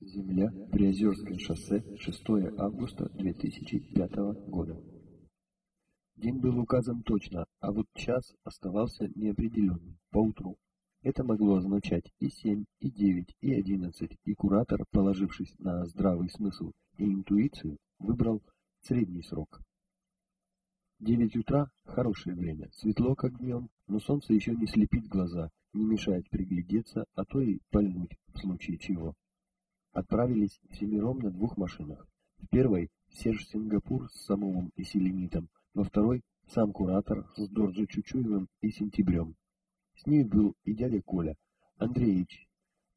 Земля, Приозерское шоссе, 6 августа 2005 года. День был указан точно, а вот час оставался неопределенным, поутру. Это могло означать и 7, и 9, и 11, и куратор, положившись на здравый смысл и интуицию, выбрал средний срок. 9 утра – хорошее время, светло как днем, но солнце еще не слепит глаза, не мешает приглядеться, а то и пальнуть в случае чего отправились всемиром на двух машинах. В первой Серж Сингапур с Самовым и Селенитом, во второй сам куратор с Дорджи Чучуевым и Сентябрем. С ней был и дядя Коля, Андреевич,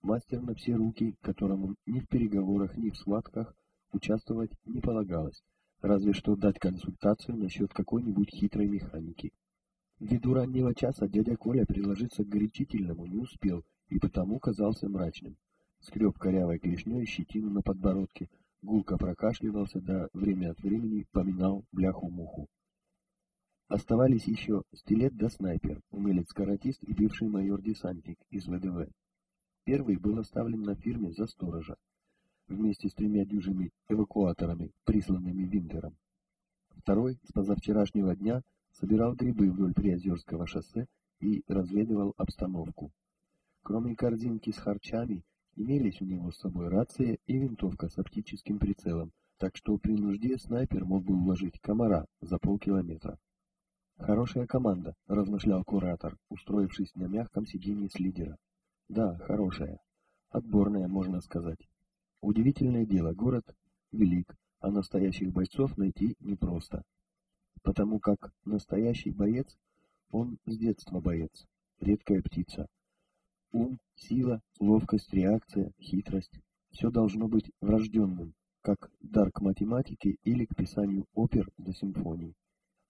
мастер на все руки, которому ни в переговорах, ни в схватках участвовать не полагалось, разве что дать консультацию насчет какой-нибудь хитрой механики. Ввиду раннего часа дядя Коля приложиться к горячительному не успел и потому казался мрачным скреб корявой клешней щетину на подбородке, гулко прокашливался, да время от времени поминал бляху-муху. Оставались еще стилет да снайпер, умелец-каратист и бывший майор-десантник из ВДВ. Первый был оставлен на фирме за сторожа, вместе с тремя дюжими эвакуаторами, присланными Винтером. Второй с позавчерашнего дня собирал грибы вдоль Приозерского шоссе и разведывал обстановку. Кроме корзинки с харчами, Имелись у него с собой рация и винтовка с оптическим прицелом, так что при нужде снайпер мог бы уложить комара за полкилометра. «Хорошая команда», — размышлял куратор, устроившись на мягком сиденье с лидера. «Да, хорошая. Отборная, можно сказать. Удивительное дело, город велик, а настоящих бойцов найти непросто. Потому как настоящий боец, он с детства боец, редкая птица, Ум, сила, ловкость, реакция, хитрость – все должно быть врожденным, как дар к математике или к писанию опер до симфоний.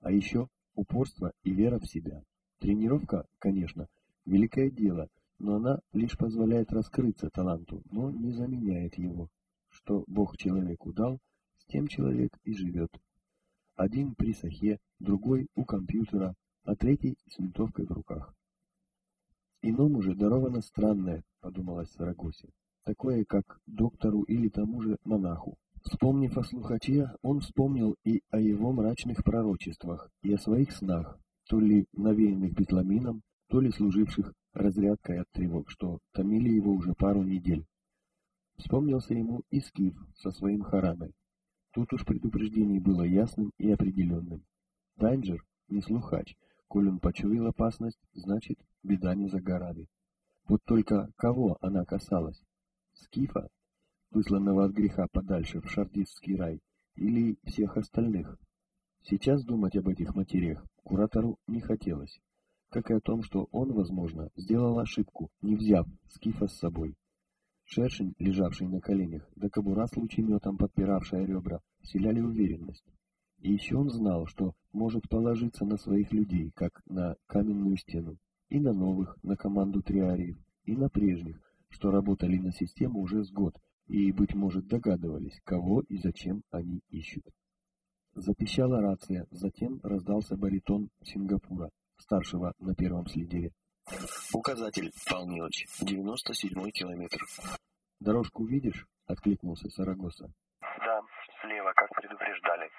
А еще упорство и вера в себя. Тренировка, конечно, великое дело, но она лишь позволяет раскрыться таланту, но не заменяет его. Что Бог человеку дал, с тем человек и живет. Один при сахе, другой у компьютера, а третий с винтовкой в руках. Иному же даровано странное, подумалось Сарагосе, такое, как доктору или тому же монаху. Вспомнив о слухаче, он вспомнил и о его мрачных пророчествах, и о своих снах, то ли навеянных бетламином, то ли служивших разрядкой от тревог, что томили его уже пару недель. Вспомнился ему и Скиф со своим хараной. Тут уж предупреждение было ясным и определенным. Дайнджер не слухач, Коль он почуял опасность, значит, беда не за горами. Вот только кого она касалась? Скифа, высланного от греха подальше в шардистский рай, или всех остальных? Сейчас думать об этих материях куратору не хотелось, как и о том, что он, возможно, сделал ошибку, не взяв Скифа с собой. Шершень, лежавший на коленях, да кобура с лучеметом, подпиравшая ребра, вселяли уверенность. И еще он знал, что может положиться на своих людей, как на каменную стену, и на новых, на команду триариев, и на прежних, что работали на систему уже с год, и, быть может, догадывались, кого и зачем они ищут. Запищала рация, затем раздался баритон Сингапура, старшего на первом следере. «Указатель, Милович, 97-й километр». «Дорожку видишь?» — откликнулся Сарагоса. «Да, слева, как предупреждали».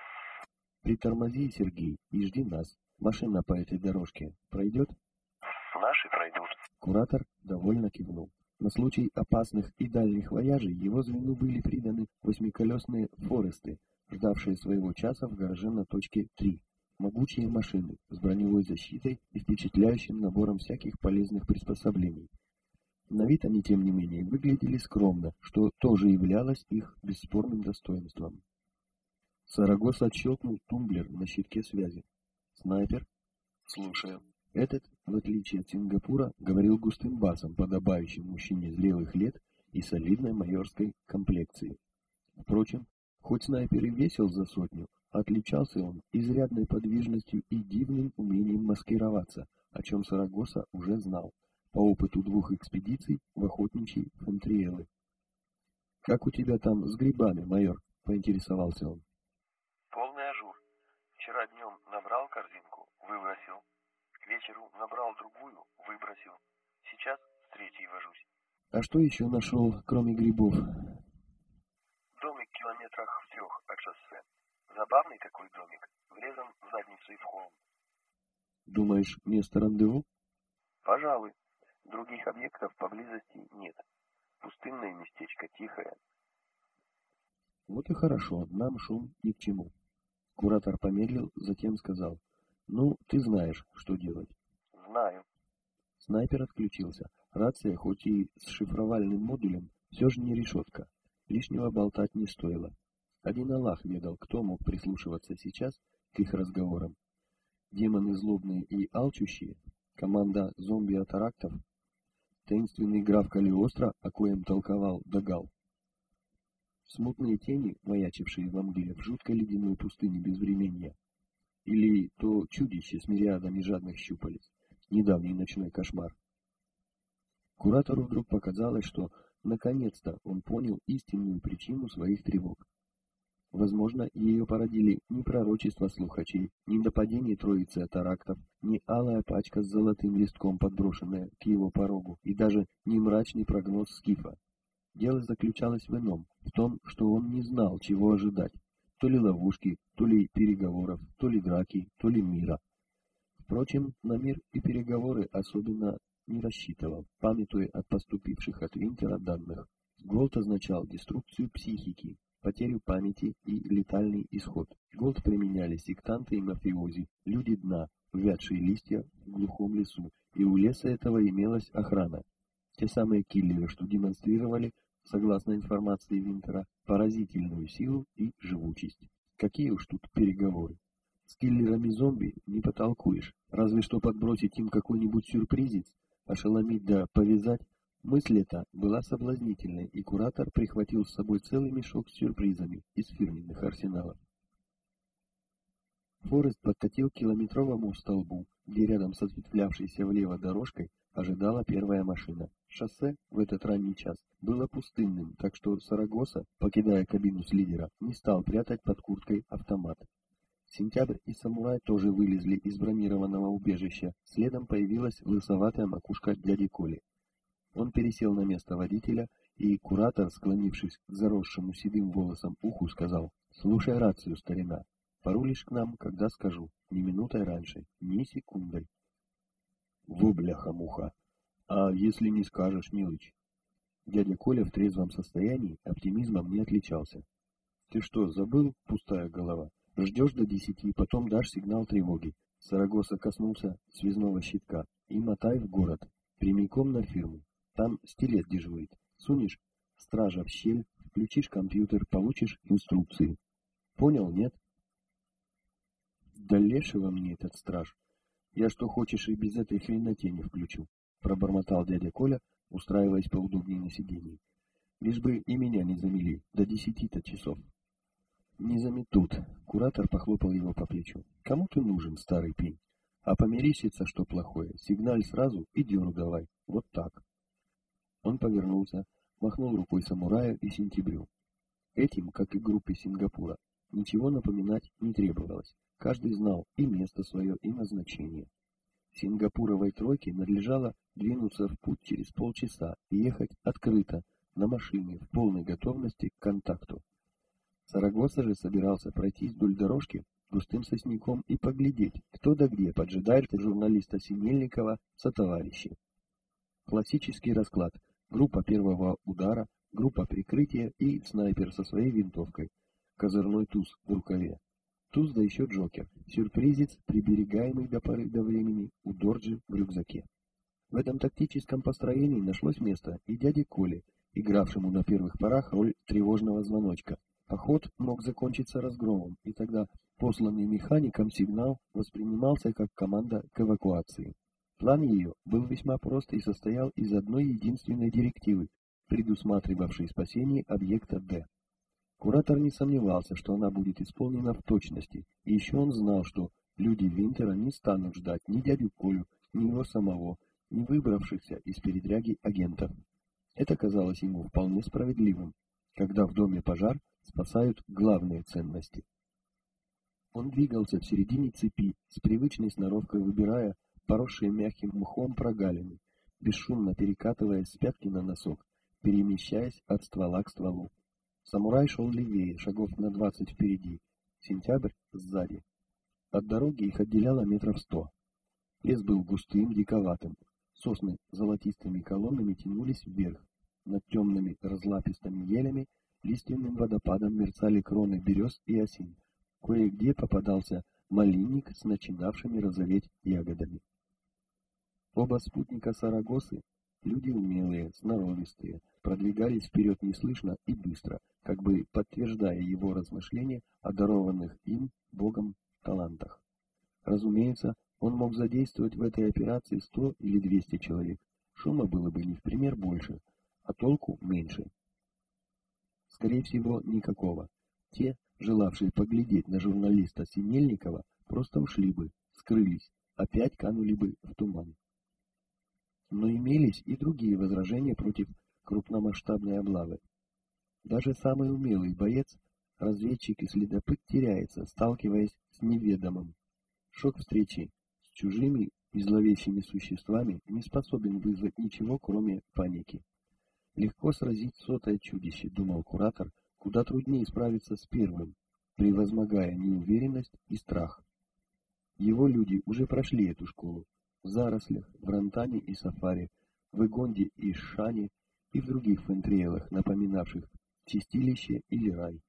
Притормози, Сергей, и жди нас. Машина по этой дорожке пройдет? Наши пройдут. Куратор довольно кивнул. На случай опасных и дальних вояжей его звену были приданы восьмиколесные «Форесты», ждавшие своего часа в гараже на точке 3. Могучие машины с броневой защитой и впечатляющим набором всяких полезных приспособлений. На вид они, тем не менее, выглядели скромно, что тоже являлось их бесспорным достоинством. Сарагос отщелкнул тумблер на щитке связи. «Снайпер?» «Слушаю». Этот, в отличие от Сингапура, говорил густым басом, подобающим мужчине зрелых лет и солидной майорской комплекции. Впрочем, хоть снайпер и весил за сотню, отличался он изрядной подвижностью и дивным умением маскироваться, о чем Сарагоса уже знал, по опыту двух экспедиций в охотничьи фантриелы. «Как у тебя там с грибами, майор?» — поинтересовался он. Вчера днем набрал корзинку, выбросил. К вечеру набрал другую, выбросил. Сейчас с третьей вожусь. А что еще нашел, кроме грибов? километрах в трех от шоссе. Забавный такой домик, врезан в задницу и в холм. Думаешь, место рандеву? Пожалуй. Других объектов поблизости нет. Пустынное местечко, тихое. Вот и хорошо, нам шум ни к чему. Куратор помедлил, затем сказал. Ну, ты знаешь, что делать. Знаю. Снайпер отключился. Рация, хоть и с шифровальным модулем, все же не решетка. Лишнего болтать не стоило. Один Аллах ведал, кто мог прислушиваться сейчас к их разговорам. Демоны злобные и алчущие, команда зомби-атарактов, таинственный граф Калиостро, о коем толковал Дагал. Смутные тени, маячившие во мгле в жуткой ледяной пустыне безвременья. Или то чудище с мириадами жадных щупалец, недавний ночной кошмар. Куратору вдруг показалось, что наконец-то он понял истинную причину своих тревог. Возможно, ее породили не пророчество слухачей, не нападение троицы атарактов, не алая пачка с золотым листком, подброшенная к его порогу, и даже не мрачный прогноз Скифа. Дело заключалось в ином, в том, что он не знал, чего ожидать. То ли ловушки, то ли переговоров, то ли драки, то ли мира. Впрочем, на мир и переговоры особенно не рассчитывал, памятуя о поступивших от Винтера данных. Голд означал деструкцию психики, потерю памяти и летальный исход. Голд применяли сектанты и мафиози, люди дна, увядшие листья в глухом лесу, и у леса этого имелась охрана. Те самые киллеры, что демонстрировали, согласно информации Винтера, поразительную силу и живучесть. Какие уж тут переговоры. С киллерами зомби не потолкуешь, разве что подбросить им какой-нибудь сюрпризец, ошеломить да повязать, Мысль эта была соблазнительной, и куратор прихватил с собой целый мешок с сюрпризами из фирменных арсеналов. Форест подкатил к километровому столбу, где рядом с ответвлявшейся влево дорожкой ожидала первая машина. Шоссе в этот ранний час было пустынным, так что Сарагоса, покидая кабину с лидера, не стал прятать под курткой автомат. Сентябрь и Самурай тоже вылезли из бронированного убежища, следом появилась лысоватая макушка дяди Коли. Он пересел на место водителя, и куратор, склонившись к заросшему седым волосом уху, сказал, «Слушай рацию, старина, порулишь к нам, когда скажу, ни минутой раньше, ни секундой». «Во, бляха-муха! А если не скажешь, Милыч?» Дядя Коля в трезвом состоянии оптимизмом не отличался. «Ты что, забыл, пустая голова? Ждешь до десяти, потом дашь сигнал тревоги». Сарагоса коснулся связного щитка. «И мотай в город, прямиком на фирму. Там стилет дежурит. Сунешь стража в щель, включишь компьютер, получишь инструкции. Понял, нет? Да лешего мне этот страж. Я что хочешь и без этой хренотени включу, пробормотал дядя Коля, устраиваясь поудобнее на сиденье. Лишь бы и меня не замели до десяти-то часов. Не заметут. Куратор похлопал его по плечу. Кому ты нужен, старый пень? А померещится, что плохое, сигналь сразу и дёру давай. Вот так. Он повернулся, махнул рукой самураю и сентябрю. Этим, как и группе Сингапура, ничего напоминать не требовалось. Каждый знал и место свое, и назначение. Сингапуровой тройке надлежало двинуться в путь через полчаса и ехать открыто, на машине, в полной готовности к контакту. Сарагоса же собирался пройти вдоль дорожки густым сосняком и поглядеть, кто да где поджидает журналиста Синельникова сотоварищи. Классический расклад – группа первого удара, группа прикрытия и снайпер со своей винтовкой, козырной туз в рукаве. Туз да еще Джокер, сюрпризец, приберегаемый до поры до времени у Дорджи в рюкзаке. В этом тактическом построении нашлось место и дяде Коле, игравшему на первых порах роль тревожного звоночка. Поход мог закончиться разгромом, и тогда посланный механиком сигнал воспринимался как команда к эвакуации. План ее был весьма прост и состоял из одной единственной директивы, предусматривавшей спасение объекта Д. Куратор не сомневался, что она будет исполнена в точности, и еще он знал, что люди Винтера не станут ждать ни дядю Колю, ни его самого, ни выбравшихся из передряги агентов. Это казалось ему вполне справедливым, когда в доме пожар спасают главные ценности. Он двигался в середине цепи, с привычной сноровкой выбирая поросшие мягким мхом прогалины, бесшумно перекатываясь с пятки на носок, перемещаясь от ствола к стволу. Самурай шел левее, шагов на двадцать впереди, сентябрь сзади. От дороги их отделяло метров сто. Лес был густым, диковатым. Сосны золотистыми колоннами тянулись вверх. Над темными разлапистыми елями лиственным водопадом мерцали кроны берез и осин. Кое-где попадался малинник с начинавшими розоветь ягодами. Оба спутника Сарагосы, люди умелые, сноровистые, продвигались вперед неслышно и быстро, как бы подтверждая его размышления о дарованных им Богом талантах. Разумеется, он мог задействовать в этой операции 100 или 200 человек. Шума было бы не в пример больше, а толку меньше. Скорее всего, никакого. Те, желавшие поглядеть на журналиста Синельникова, просто ушли бы, скрылись, опять канули бы в туман. Но имелись и другие возражения против крупномасштабной облавы. Даже самый умелый боец, разведчик и следопыт теряется, сталкиваясь с неведомым. Шок встречи с чужими и зловещими существами не способен вызвать ничего, кроме паники. Легко сразить сотое чудище, думал куратор, куда труднее справиться с первым, превозмогая неуверенность и страх. Его люди уже прошли эту школу, в зарослях, в Рантане и Сафаре, в Игонде и Шане и в других фентриелах, напоминавших чистилище или рай.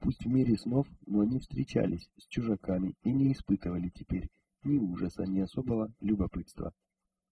Пусть в мире снов, но они встречались с чужаками и не испытывали теперь ни ужаса, ни особого любопытства.